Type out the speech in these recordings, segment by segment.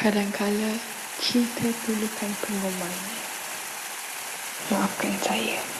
Kadangkala kita perlukan pengumuman. Maafkan saya.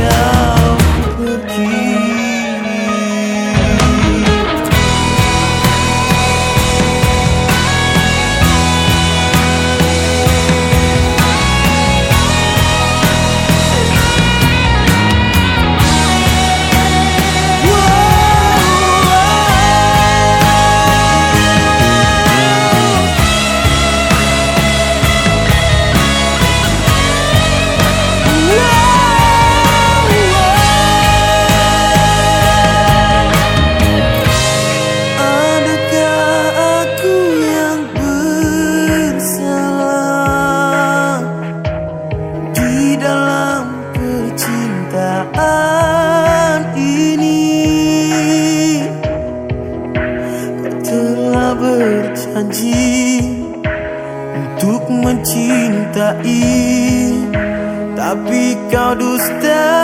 Yeah. dalam kecintaan ini. Kau telah berjanji Untuk mencintai Tapi kau dusta.